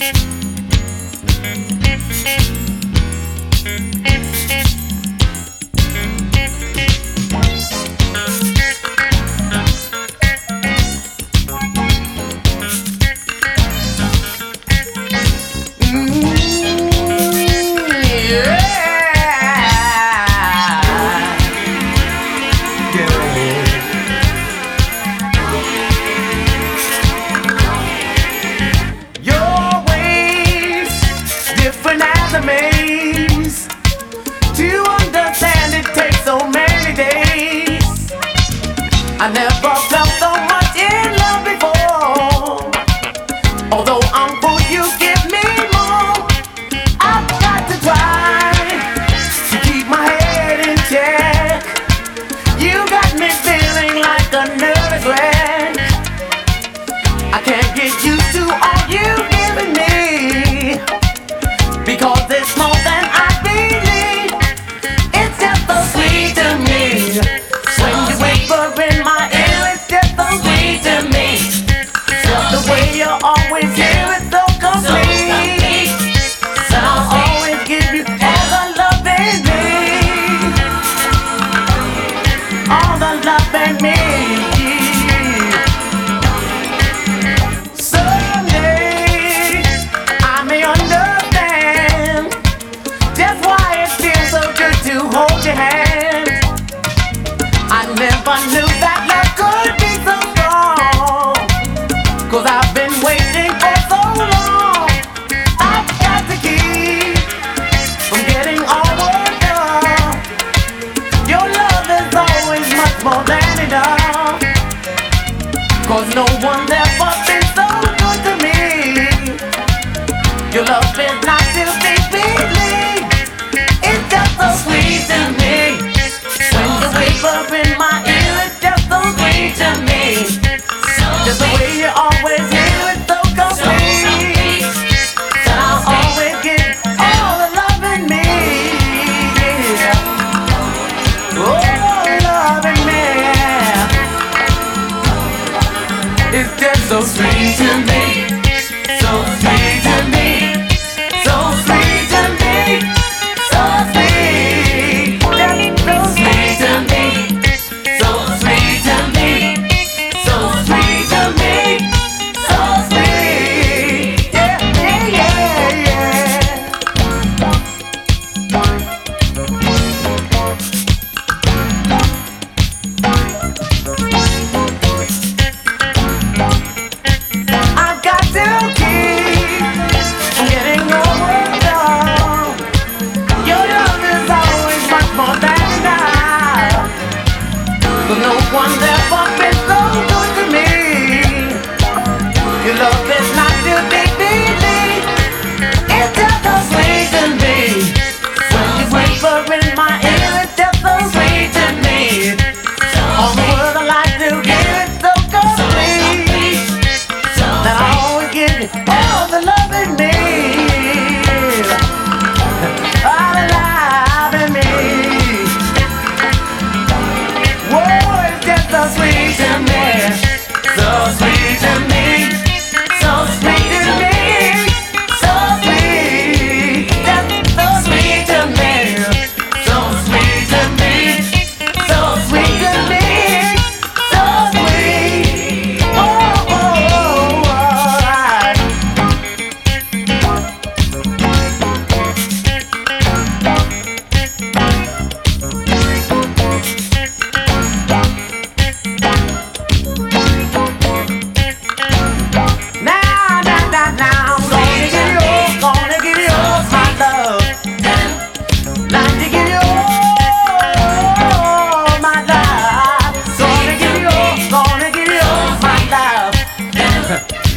Thank you. never felt the no one that so sweet to me.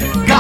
Cada